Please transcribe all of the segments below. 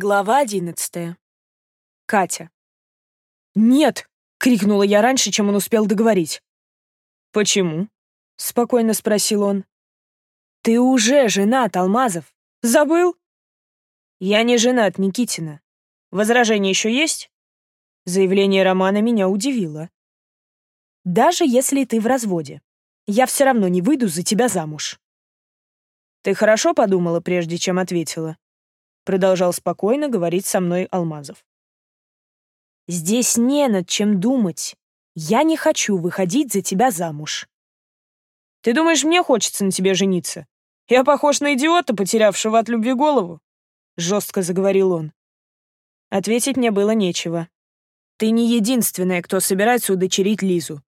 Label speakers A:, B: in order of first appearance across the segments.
A: Глава одиннадцатая. Катя. «Нет!» — крикнула я раньше, чем он успел договорить. «Почему?» — спокойно спросил он. «Ты уже женат, Алмазов. Забыл?» «Я не женат, Никитина. Возражение еще есть?» Заявление Романа меня удивило. «Даже если ты в разводе, я все равно не выйду за тебя замуж». «Ты хорошо подумала, прежде чем ответила?» Продолжал спокойно говорить со мной Алмазов. «Здесь не над чем думать. Я не хочу выходить за тебя замуж». «Ты думаешь, мне хочется на тебе жениться? Я похож на идиота, потерявшего от любви голову?» Жестко заговорил он. Ответить мне было нечего. «Ты не единственная, кто собирается удочерить Лизу.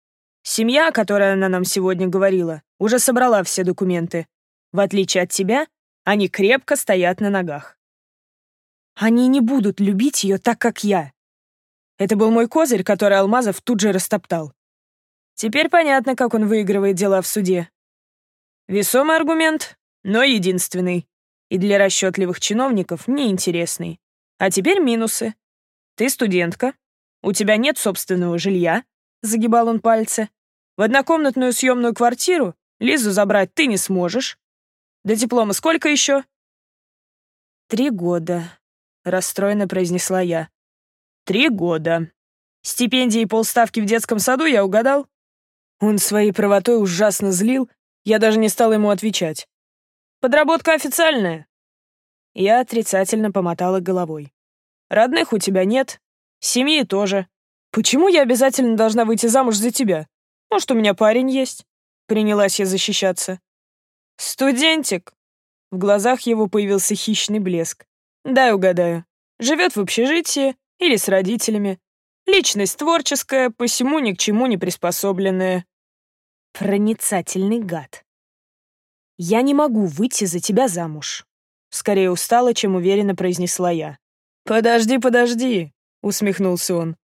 A: Семья, о которой она нам сегодня говорила, уже собрала все документы. В отличие от тебя, они крепко стоят на ногах. Они не будут любить ее так, как я. Это был мой козырь, который Алмазов тут же растоптал. Теперь понятно, как он выигрывает дела в суде. Весомый аргумент, но единственный. И для расчетливых чиновников неинтересный. А теперь минусы. Ты студентка, у тебя нет собственного жилья, загибал он пальцы. В однокомнатную съемную квартиру Лизу забрать ты не сможешь. До диплома сколько еще? Три года, расстроенно произнесла я. Три года. Стипендии и полставки в детском саду я угадал? Он своей правотой ужасно злил, я даже не стал ему отвечать. Подработка официальная. Я отрицательно помотала головой. Родных у тебя нет, семьи тоже. Почему я обязательно должна выйти замуж за тебя? Может, у меня парень есть? Принялась я защищаться. Студентик. В глазах его появился хищный блеск. Дай угадаю. Живет в общежитии, или с родителями. Личность творческая, посему ни к чему не приспособленная. Проницательный гад. Я не могу выйти за тебя замуж. Скорее устала, чем уверенно произнесла я. «Подожди, подожди», — усмехнулся он.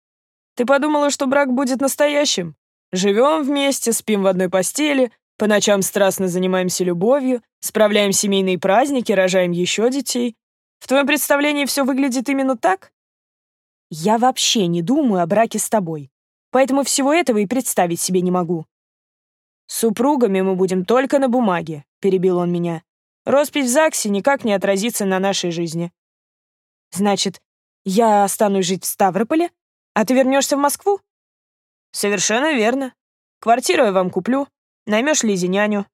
A: «Ты подумала, что брак будет настоящим? Живем вместе, спим в одной постели, по ночам страстно занимаемся любовью, справляем семейные праздники, рожаем еще детей. В твоем представлении все выглядит именно так? Я вообще не думаю о браке с тобой, поэтому всего этого и представить себе не могу. Супругами мы будем только на бумаге, перебил он меня. Роспись в ЗАГСе никак не отразится на нашей жизни. Значит, я останусь жить в Ставрополе, а ты вернешься в Москву? Совершенно верно. Квартиру я вам куплю, наймешь Лизе няню.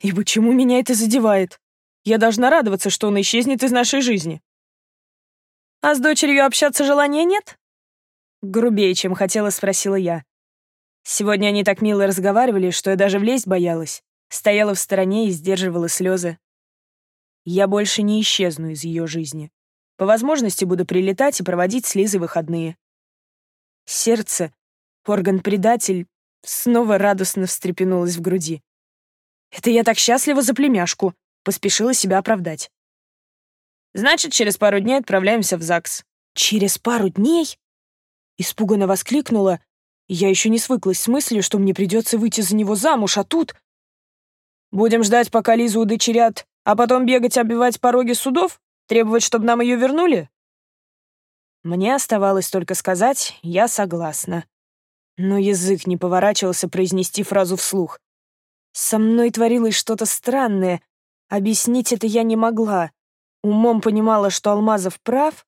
A: И почему меня это задевает? Я должна радоваться, что он исчезнет из нашей жизни. «А с дочерью общаться желания нет?» Грубее, чем хотела, спросила я. Сегодня они так мило разговаривали, что я даже влезть боялась. Стояла в стороне и сдерживала слезы. Я больше не исчезну из ее жизни. По возможности буду прилетать и проводить с Лизой выходные. Сердце, орган-предатель, снова радостно встрепенулось в груди. «Это я так счастлива за племяшку», — поспешила себя оправдать. Значит, через пару дней отправляемся в ЗАГС». «Через пару дней?» Испуганно воскликнула. Я еще не свыклась с мыслью, что мне придется выйти за него замуж, а тут... «Будем ждать, пока Лизу удочерят, а потом бегать оббивать пороги судов? Требовать, чтобы нам ее вернули?» Мне оставалось только сказать «я согласна». Но язык не поворачивался произнести фразу вслух. Со мной творилось что-то странное. Объяснить это я не могла. Умом понимала, что Алмазов прав,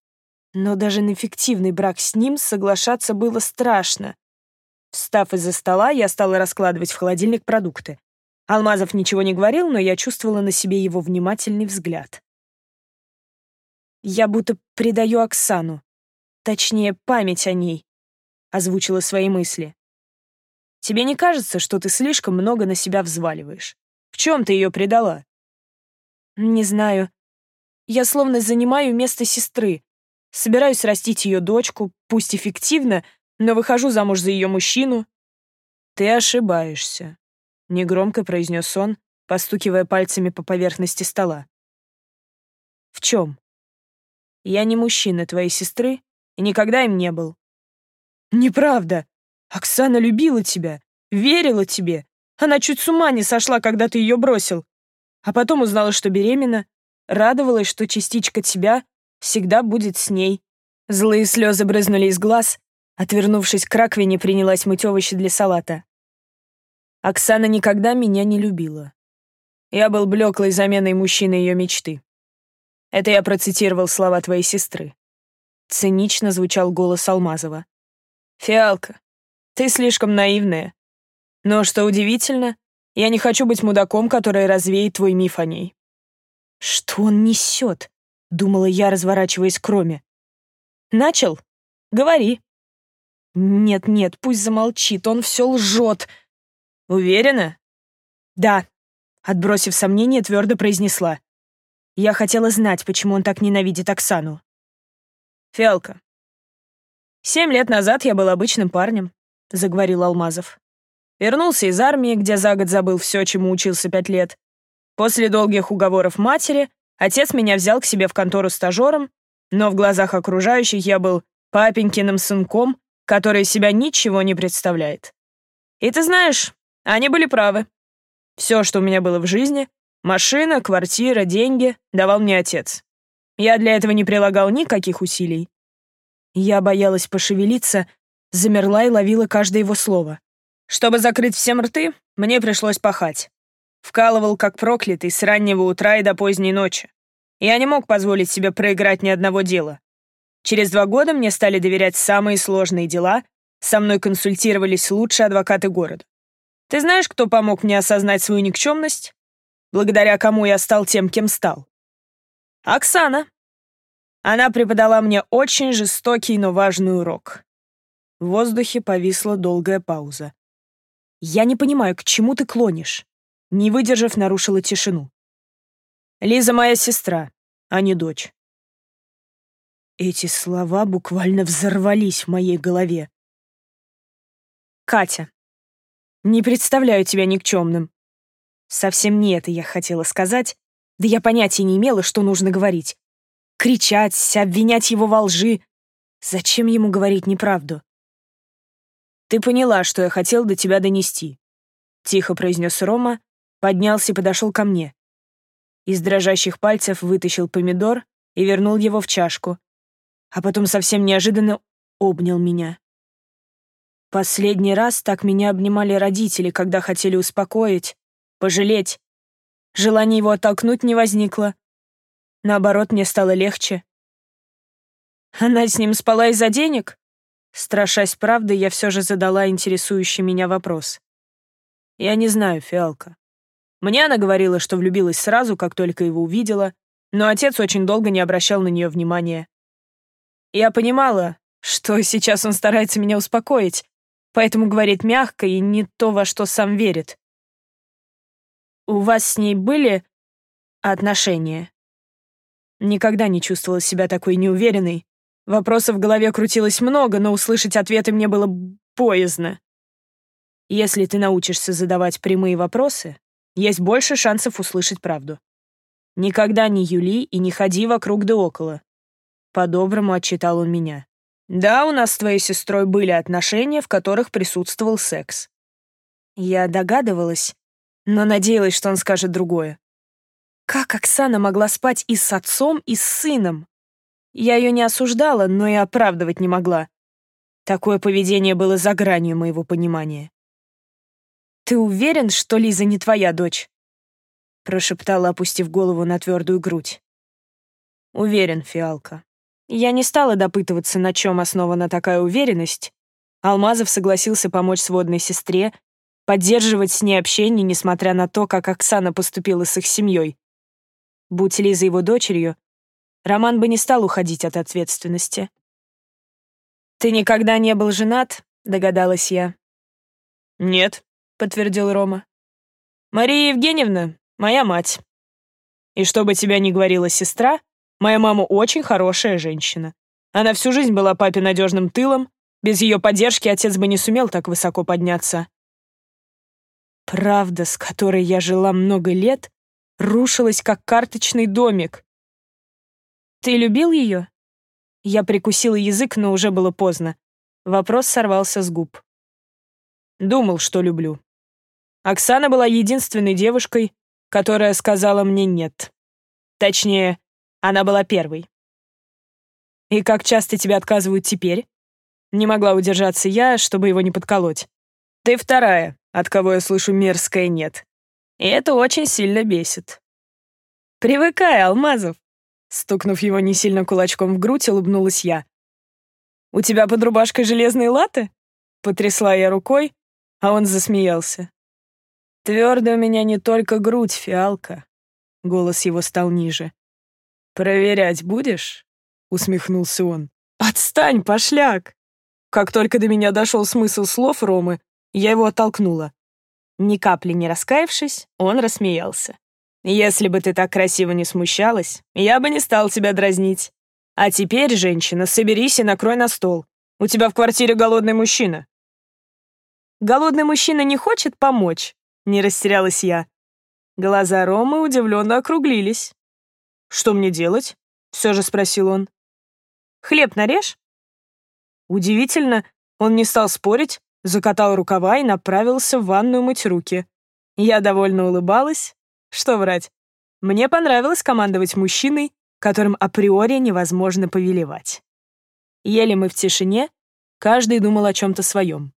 A: но даже на фиктивный брак с ним соглашаться было страшно. Встав из-за стола, я стала раскладывать в холодильник продукты. Алмазов ничего не говорил, но я чувствовала на себе его внимательный взгляд. «Я будто предаю Оксану. Точнее, память о ней», — озвучила свои мысли. «Тебе не кажется, что ты слишком много на себя взваливаешь? В чем ты ее предала?» «Не знаю. Я словно занимаю место сестры. Собираюсь растить ее дочку, пусть эффективно, но выхожу замуж за ее мужчину. Ты ошибаешься, негромко произнес он, постукивая пальцами по поверхности стола. В чем? Я не мужчина твоей сестры и никогда им не был. Неправда. Оксана любила тебя, верила тебе. Она чуть с ума не сошла, когда ты ее бросил. А потом узнала, что беременна, радовалась, что частичка тебя всегда будет с ней. Злые слезы брызнули из глаз. Отвернувшись к раковине, принялась мыть овощи для салата. Оксана никогда меня не любила. Я был блеклой заменой мужчины ее мечты. Это я процитировал слова твоей сестры. Цинично звучал голос Алмазова. «Фиалка, ты слишком наивная. Но, что удивительно, я не хочу быть мудаком, который развеет твой миф о ней». «Что он несет?» — думала я, разворачиваясь к Роме. «Начал? Говори». «Нет-нет, пусть замолчит, он все лжет». «Уверена?» «Да», — отбросив сомнение, твердо произнесла. Я хотела знать, почему он так ненавидит Оксану. «Фиалка, семь лет назад я был обычным парнем», — заговорил Алмазов. Вернулся из армии, где за год забыл все, чему учился пять лет. После долгих уговоров матери отец меня взял к себе в контору стажером, но в глазах окружающих я был папенькиным сынком, который себя ничего не представляет. И ты знаешь, они были правы. Все, что у меня было в жизни, машина, квартира, деньги, давал мне отец. Я для этого не прилагал никаких усилий. Я боялась пошевелиться, замерла и ловила каждое его слово. Чтобы закрыть всем рты, мне пришлось пахать. Вкалывал как проклятый с раннего утра и до поздней ночи. Я не мог позволить себе проиграть ни одного дела. Через два года мне стали доверять самые сложные дела, со мной консультировались лучшие адвокаты города. Ты знаешь, кто помог мне осознать свою никчемность? Благодаря кому я стал тем, кем стал? Оксана. Она преподала мне очень жестокий, но важный урок. В воздухе повисла долгая пауза. «Я не понимаю, к чему ты клонишь?» Не выдержав, нарушила тишину. «Лиза моя сестра, а не дочь». Эти слова буквально взорвались в моей голове. «Катя, не представляю тебя никчемным». Совсем не это я хотела сказать, да я понятия не имела, что нужно говорить. Кричать, обвинять его во лжи. Зачем ему говорить неправду? «Ты поняла, что я хотел до тебя донести», — тихо произнес Рома, поднялся и подошел ко мне. Из дрожащих пальцев вытащил помидор и вернул его в чашку, а потом совсем неожиданно обнял меня. Последний раз так меня обнимали родители, когда хотели успокоить, пожалеть. Желание его оттолкнуть не возникло. Наоборот, мне стало легче. Она с ним спала из-за денег? Страшась правды, я все же задала интересующий меня вопрос. «Я не знаю, Фиалка. Мне она говорила, что влюбилась сразу, как только его увидела, но отец очень долго не обращал на нее внимания. Я понимала, что сейчас он старается меня успокоить, поэтому говорит мягко и не то, во что сам верит. У вас с ней были отношения? Никогда не чувствовала себя такой неуверенной, Вопросов в голове крутилось много, но услышать ответы мне было боязно. Если ты научишься задавать прямые вопросы, есть больше шансов услышать правду. Никогда не юли и не ходи вокруг да около. По-доброму отчитал он меня. Да, у нас с твоей сестрой были отношения, в которых присутствовал секс. Я догадывалась, но надеялась, что он скажет другое. Как Оксана могла спать и с отцом, и с сыном? Я ее не осуждала, но и оправдывать не могла. Такое поведение было за гранью моего понимания. «Ты уверен, что Лиза не твоя дочь?» прошептала, опустив голову на твердую грудь. «Уверен, фиалка». Я не стала допытываться, на чем основана такая уверенность. Алмазов согласился помочь сводной сестре, поддерживать с ней общение, несмотря на то, как Оксана поступила с их семьей. Будь Лиза его дочерью, Роман бы не стал уходить от ответственности. «Ты никогда не был женат?» — догадалась я. «Нет», — подтвердил Рома. «Мария Евгеньевна — моя мать. И что бы тебя ни говорила сестра, моя мама очень хорошая женщина. Она всю жизнь была папе надежным тылом, без ее поддержки отец бы не сумел так высоко подняться. Правда, с которой я жила много лет, рушилась как карточный домик. «Ты любил ее?» Я прикусила язык, но уже было поздно. Вопрос сорвался с губ. Думал, что люблю. Оксана была единственной девушкой, которая сказала мне «нет». Точнее, она была первой. И как часто тебе отказывают теперь? Не могла удержаться я, чтобы его не подколоть. Ты вторая, от кого я слышу мерзкое «нет». И это очень сильно бесит. Привыкай, Алмазов. Стукнув его не сильно кулачком в грудь, улыбнулась я. «У тебя под рубашкой железные латы?» Потрясла я рукой, а он засмеялся. «Твердо у меня не только грудь, фиалка». Голос его стал ниже. «Проверять будешь?» — усмехнулся он. «Отстань, пошляк!» Как только до меня дошел смысл слов Ромы, я его оттолкнула. Ни капли не раскаявшись, он рассмеялся. «Если бы ты так красиво не смущалась, я бы не стал тебя дразнить. А теперь, женщина, соберись и накрой на стол. У тебя в квартире голодный мужчина». «Голодный мужчина не хочет помочь?» — не растерялась я. Глаза Ромы удивленно округлились. «Что мне делать?» — все же спросил он. «Хлеб нарежь?» Удивительно, он не стал спорить, закатал рукава и направился в ванную мыть руки. Я довольно улыбалась. Что врать? Мне понравилось командовать мужчиной, которым априори невозможно повелевать. Ели мы в тишине, каждый думал о чем-то своем.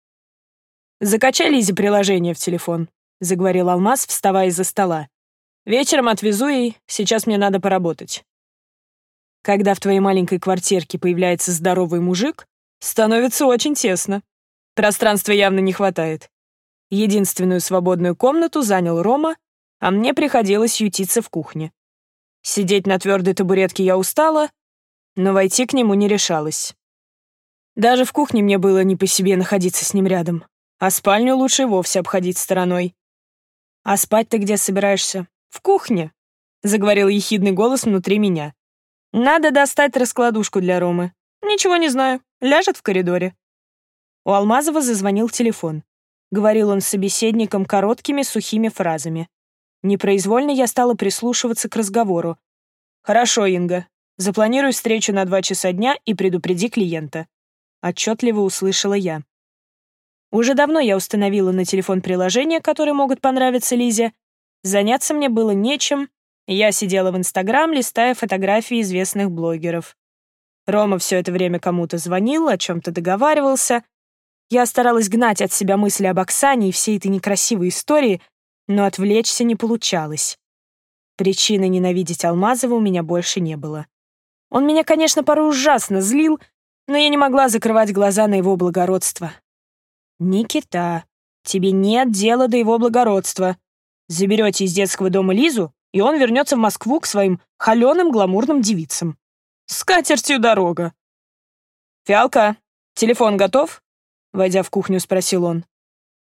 A: «Закачай Лизе приложение в телефон», — заговорил Алмаз, вставая из-за стола. «Вечером отвезу ей, сейчас мне надо поработать». Когда в твоей маленькой квартирке появляется здоровый мужик, становится очень тесно. Пространства явно не хватает. Единственную свободную комнату занял Рома, а мне приходилось ютиться в кухне. Сидеть на твердой табуретке я устала, но войти к нему не решалась. Даже в кухне мне было не по себе находиться с ним рядом, а спальню лучше вовсе обходить стороной. «А спать ты где собираешься?» «В кухне», — заговорил ехидный голос внутри меня. «Надо достать раскладушку для Ромы. Ничего не знаю, ляжет в коридоре». У Алмазова зазвонил телефон. Говорил он с собеседником короткими сухими фразами. Непроизвольно я стала прислушиваться к разговору. «Хорошо, Инга. Запланируй встречу на два часа дня и предупреди клиента». Отчетливо услышала я. Уже давно я установила на телефон приложения, которые могут понравиться Лизе. Заняться мне было нечем. Я сидела в Инстаграм, листая фотографии известных блогеров. Рома все это время кому-то звонил, о чем-то договаривался, я старалась гнать от себя мысли об Оксане и всей этой некрасивой истории, но отвлечься не получалось. Причины ненавидеть Алмазова у меня больше не было. Он меня, конечно, порой ужасно злил, но я не могла закрывать глаза на его благородство. «Никита, тебе нет дела до его благородства. Заберете из детского дома Лизу, и он вернется в Москву к своим холеным гламурным девицам. С катертью дорога». «Фиалка, телефон готов?» Войдя в кухню, спросил он.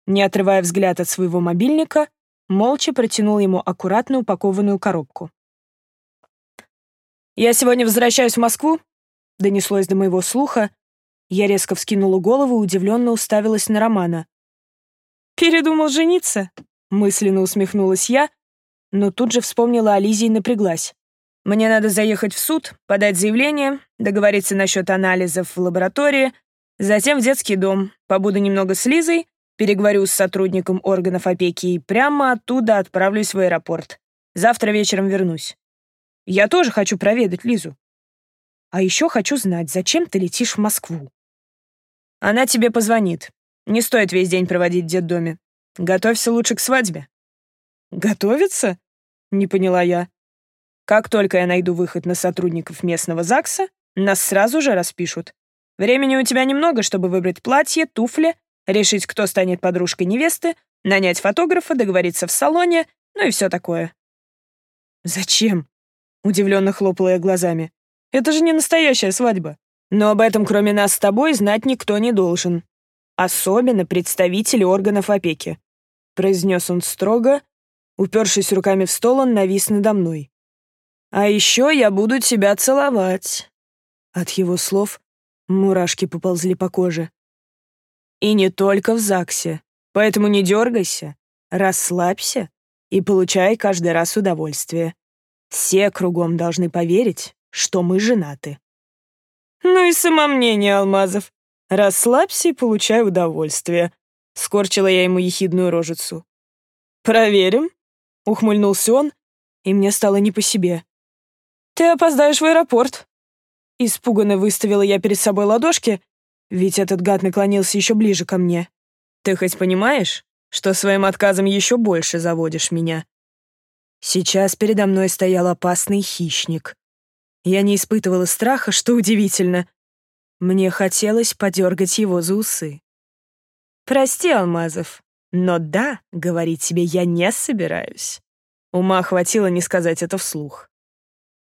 A: Не отрывая взгляд от своего мобильника, молча протянул ему аккуратно упакованную коробку. «Я сегодня возвращаюсь в Москву», — донеслось до моего слуха. Я резко вскинула голову и удивленно уставилась на Романа. «Передумал жениться?» — мысленно усмехнулась я, но тут же вспомнила о Лизе и напряглась. «Мне надо заехать в суд, подать заявление, договориться насчет анализов в лаборатории, Затем в детский дом. Побуду немного с Лизой, переговорю с сотрудником органов опеки и прямо оттуда отправлюсь в аэропорт. Завтра вечером вернусь. Я тоже хочу проведать Лизу. А еще хочу знать, зачем ты летишь в Москву. Она тебе позвонит. Не стоит весь день проводить в детдоме. Готовься лучше к свадьбе. Готовиться? Не поняла я. Как только я найду выход на сотрудников местного ЗАГСа, нас сразу же распишут. Времени у тебя немного, чтобы выбрать платье, туфли, решить, кто станет подружкой невесты, нанять фотографа, договориться в салоне, ну и все такое». «Зачем?» — удивленно хлопала я глазами. «Это же не настоящая свадьба. Но об этом, кроме нас с тобой, знать никто не должен. Особенно представители органов опеки», — произнес он строго. Упершись руками в стол, он навис надо мной. «А еще я буду тебя целовать». От его слов Мурашки поползли по коже. И не только в ЗАГСе. Поэтому не дергайся, расслабься и получай каждый раз удовольствие. Все кругом должны поверить, что мы женаты. Ну и самомнение, Алмазов. Расслабься и получай удовольствие. Скорчила я ему ехидную рожицу. «Проверим», — ухмыльнулся он, и мне стало не по себе. «Ты опоздаешь в аэропорт». Испуганно выставила я перед собой ладошки, ведь этот гад наклонился еще ближе ко мне. «Ты хоть понимаешь, что своим отказом еще больше заводишь меня?» Сейчас передо мной стоял опасный хищник. Я не испытывала страха, что удивительно. Мне хотелось подергать его за усы. «Прости, Алмазов, но да, говорить тебе я не собираюсь». Ума хватило не сказать это вслух.